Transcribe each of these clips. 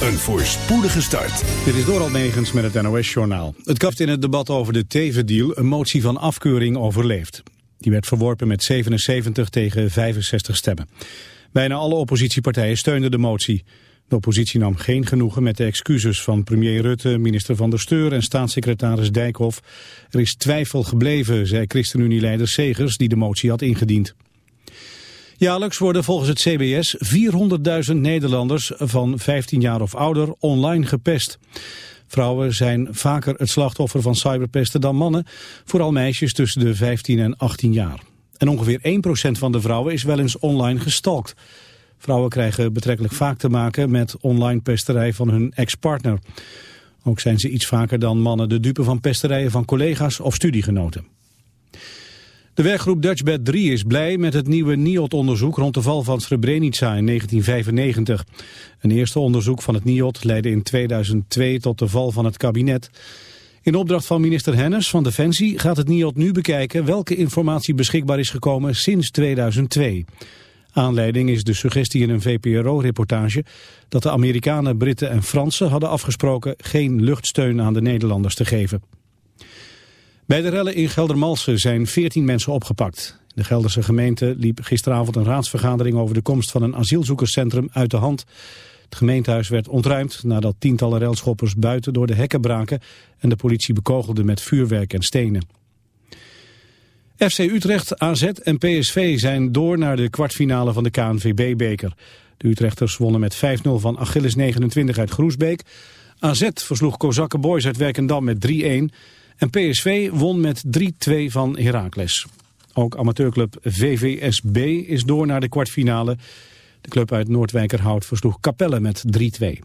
Een voorspoedige start. Dit is door Almegens met het NOS-journaal. Het kaft in het debat over de Teven-deal een motie van afkeuring overleefd. Die werd verworpen met 77 tegen 65 stemmen. Bijna alle oppositiepartijen steunden de motie. De oppositie nam geen genoegen met de excuses van premier Rutte, minister Van der Steur en staatssecretaris Dijkhoff. Er is twijfel gebleven, zei ChristenUnie-leider Segers die de motie had ingediend. Jaarlijks worden volgens het CBS 400.000 Nederlanders van 15 jaar of ouder online gepest. Vrouwen zijn vaker het slachtoffer van cyberpesten dan mannen, vooral meisjes tussen de 15 en 18 jaar. En ongeveer 1% van de vrouwen is wel eens online gestalkt. Vrouwen krijgen betrekkelijk vaak te maken met online pesterij van hun ex-partner. Ook zijn ze iets vaker dan mannen de dupe van pesterijen van collega's of studiegenoten. De werkgroep Dutchbed 3 is blij met het nieuwe NIOT-onderzoek rond de val van Srebrenica in 1995. Een eerste onderzoek van het NIOT leidde in 2002 tot de val van het kabinet. In opdracht van minister Hennis van Defensie gaat het NIOT nu bekijken welke informatie beschikbaar is gekomen sinds 2002. Aanleiding is de suggestie in een VPRO-reportage dat de Amerikanen, Britten en Fransen hadden afgesproken geen luchtsteun aan de Nederlanders te geven. Bij de rellen in Geldermalsen zijn 14 mensen opgepakt. De Gelderse gemeente liep gisteravond een raadsvergadering over de komst van een asielzoekerscentrum uit de hand. Het gemeentehuis werd ontruimd nadat tientallen relschoppers buiten door de hekken braken en de politie bekogelde met vuurwerk en stenen. FC Utrecht, AZ en PSV zijn door naar de kwartfinale van de KNVB-beker. De Utrechters wonnen met 5-0 van Achilles 29 uit Groesbeek. AZ versloeg Kozakken Boys uit Werkendam met 3-1... En PSV won met 3-2 van Heracles. Ook amateurclub VVSB is door naar de kwartfinale. De club uit Noordwijkerhout versloeg Capelle met 3-2.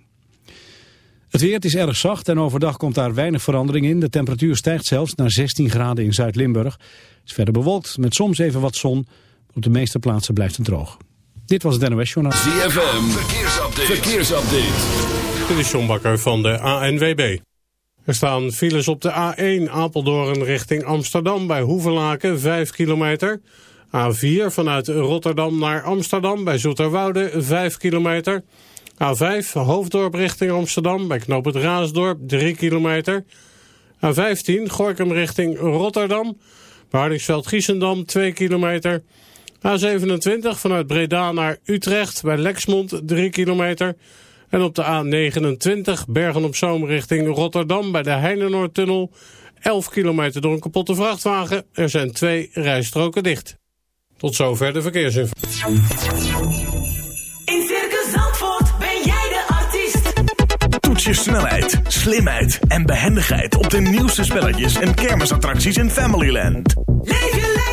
Het weer is erg zacht en overdag komt daar weinig verandering in. De temperatuur stijgt zelfs naar 16 graden in Zuid-Limburg. Het is verder bewolkt met soms even wat zon. Op de meeste plaatsen blijft het droog. Dit was het NOS Journaal. ZFM, verkeersupdate. verkeersupdate. Dit is John Bakker van de ANWB. Er staan files op de A1 Apeldoorn richting Amsterdam bij Hoevelaken 5 kilometer. A4 vanuit Rotterdam naar Amsterdam bij Zoeterwoude 5 kilometer. A5 Hoofddorp richting Amsterdam bij Knoop Raasdorp 3 kilometer. A15 Gorkum richting Rotterdam bij Hardingsveld-Giessendam 2 kilometer. A27 vanuit Breda naar Utrecht bij Lexmond 3 kilometer. En op de A29 Bergen op Zoom richting Rotterdam bij de Heinenoordtunnel. 11 kilometer door een kapotte vrachtwagen. Er zijn twee rijstroken dicht. Tot zover de verkeersinformatie. In Circus Zandvoort ben jij de artiest. Toets je snelheid, slimheid en behendigheid op de nieuwste spelletjes en kermisattracties in Familyland. Leef je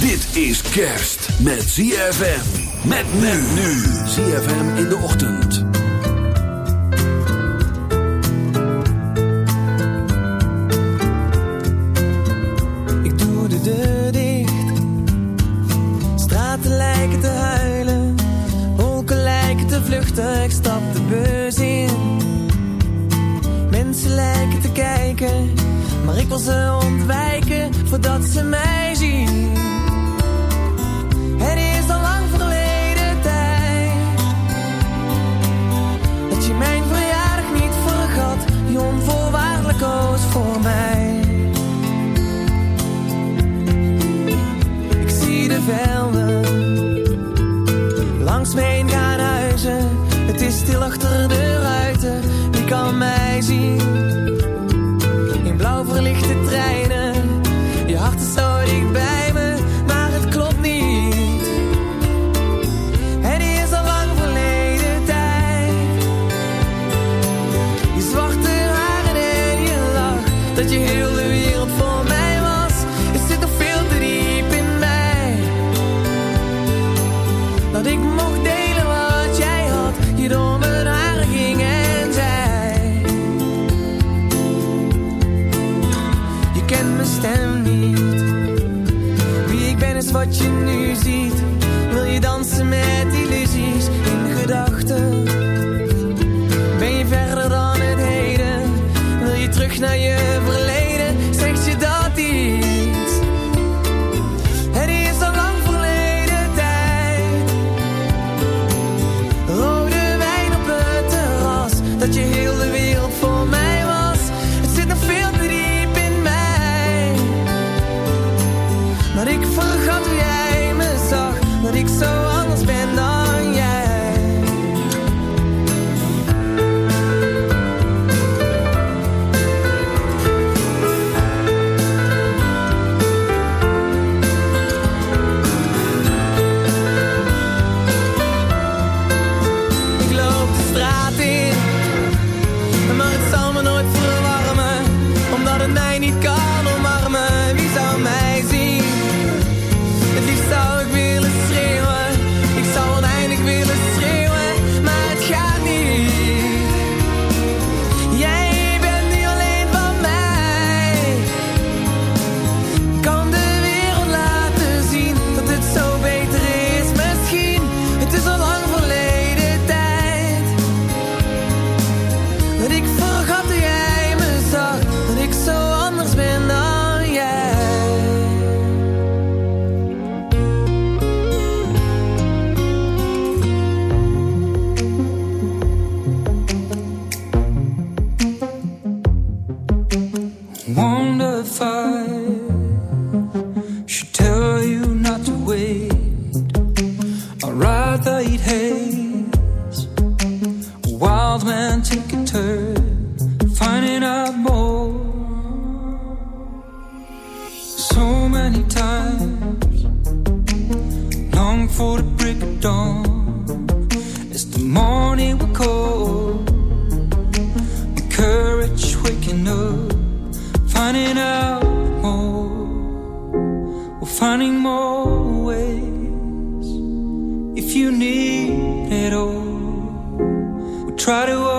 Dit is kerst met ZFM. Met men nu. ZFM in de ochtend. Ik doe de deur dicht. Straten lijken te huilen. Wolken lijken te vluchten. Ik stap de bus in. Mensen lijken te kijken. Maar ik wil ze ontwijken voordat ze mij zien. Heen before the break of dawn. It's the morning we call The courage waking up Finding out more. We're finding more ways. If you need it all We'll try to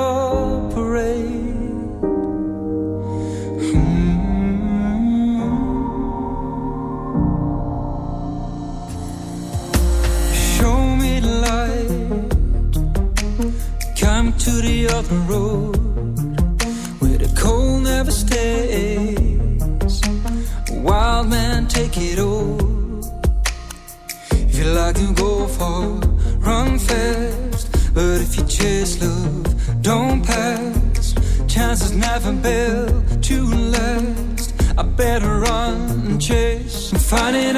find it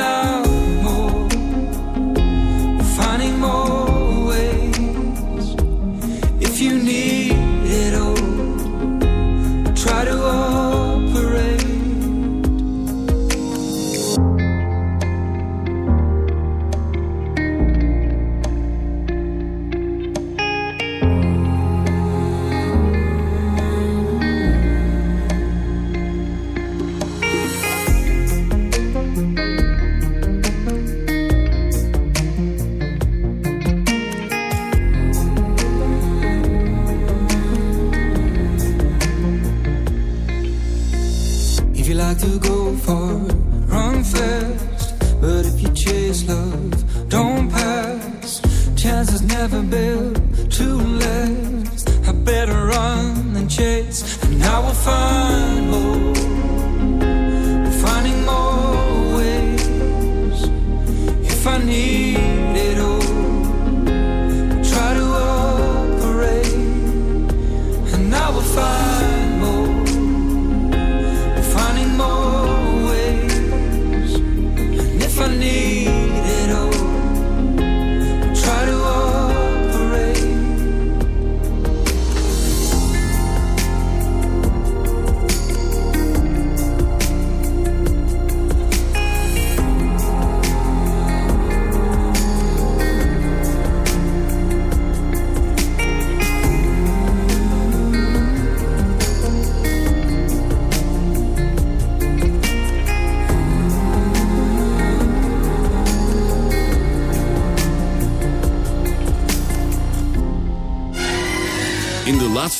will find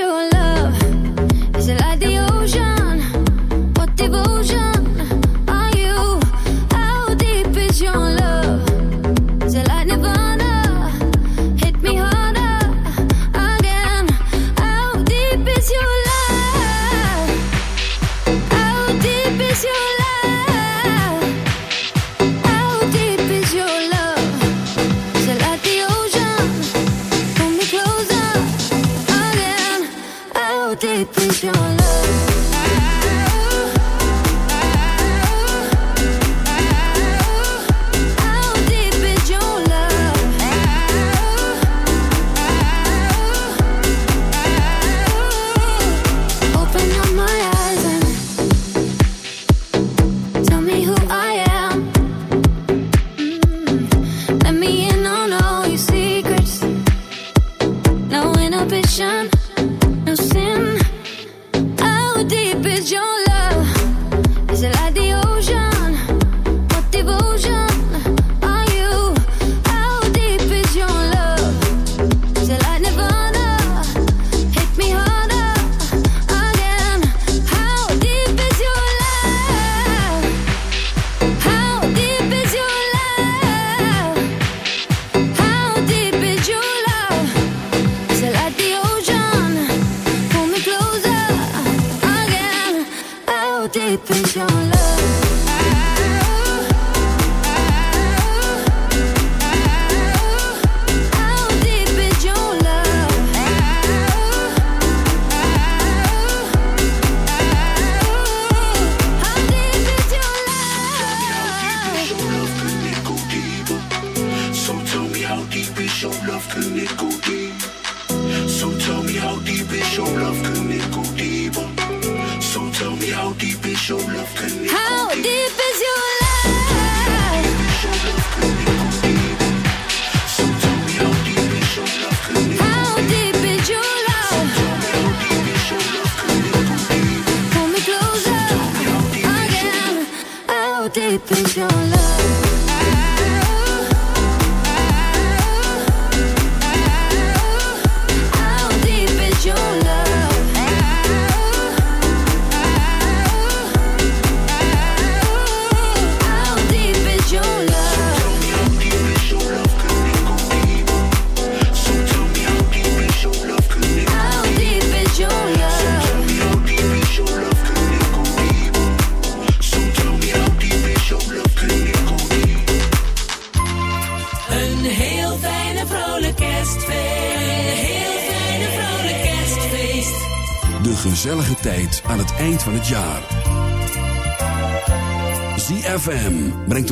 your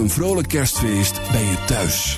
een vrolijk kerstfeest bij je thuis.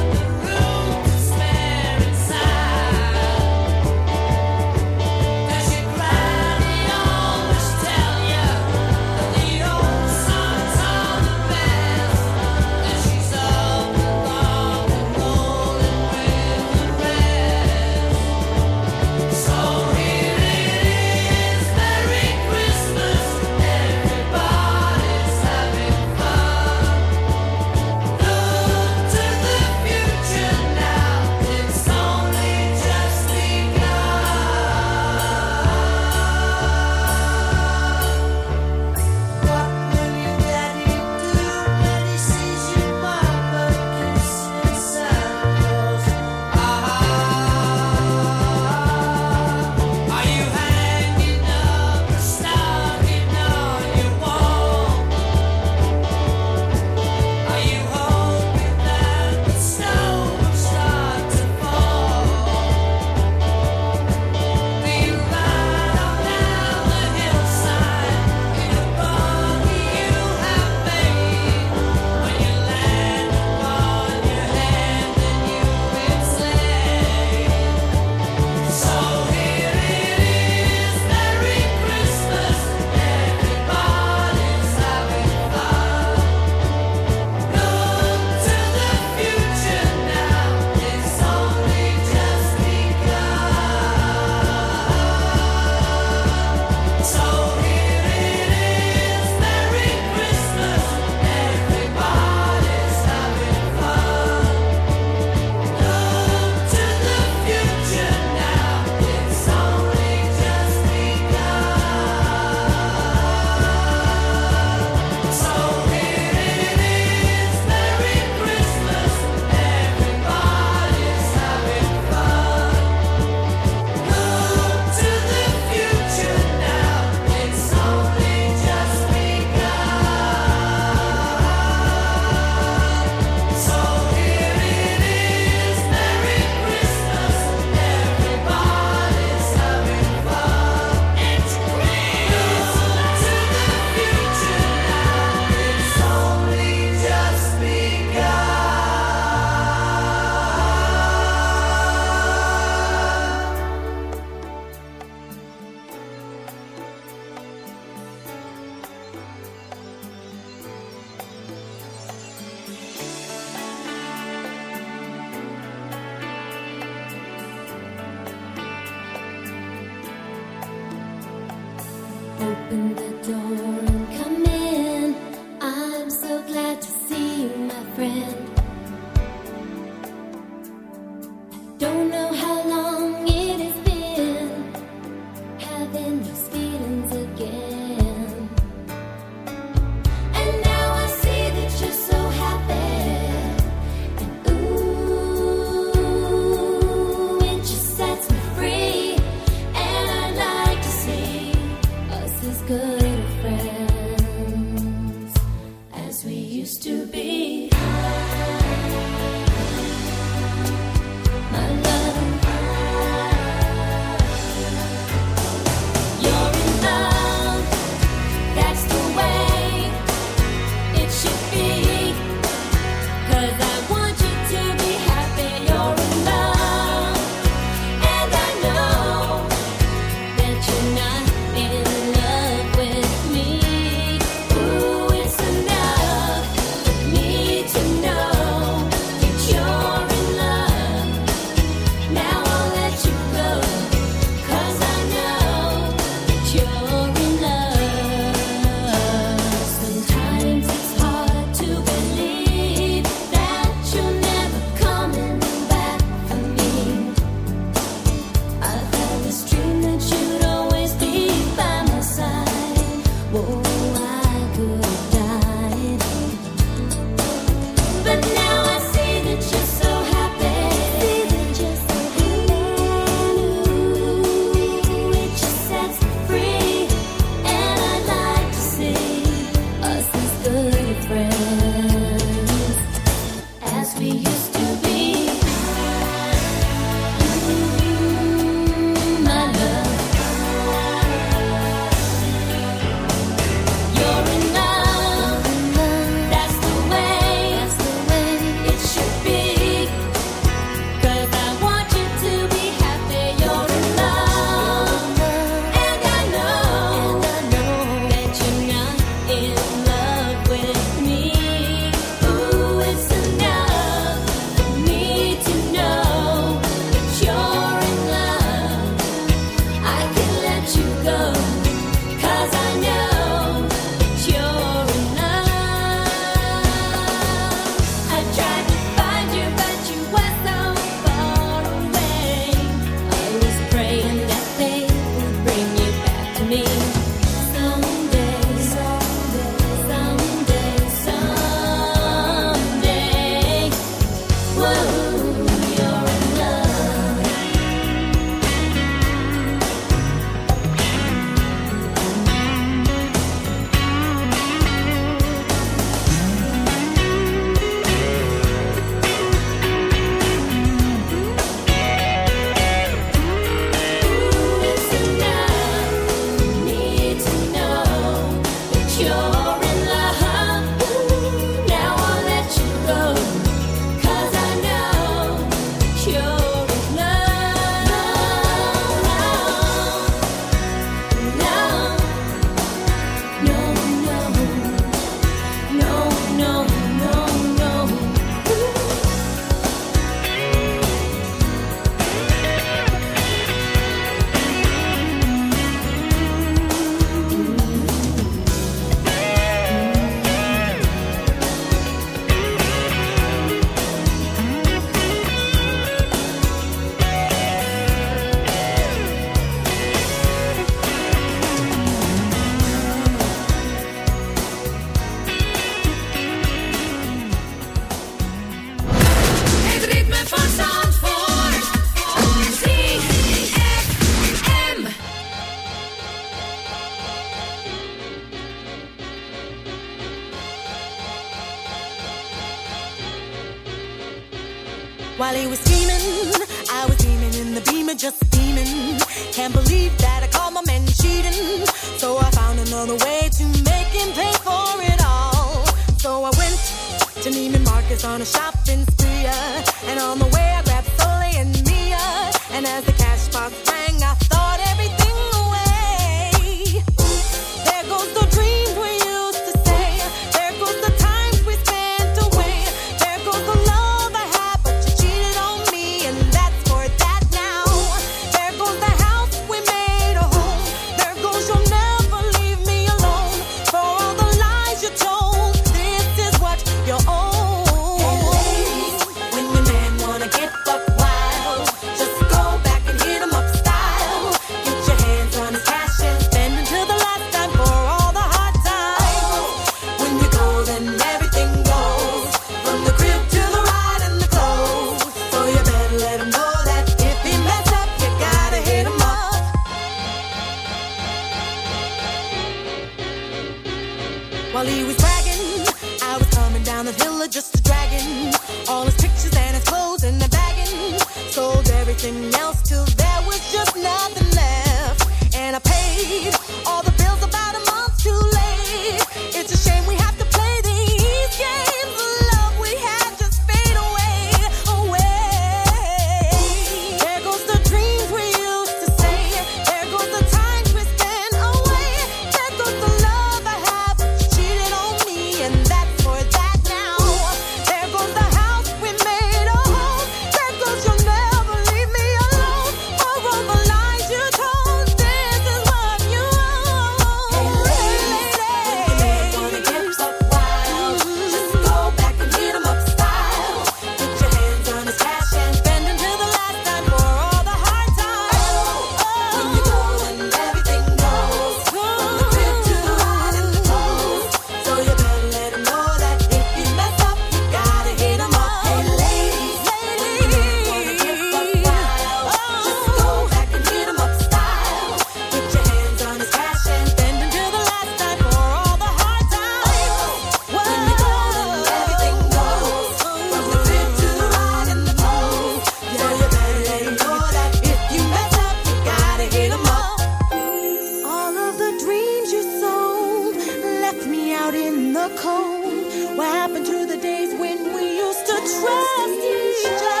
trust each other.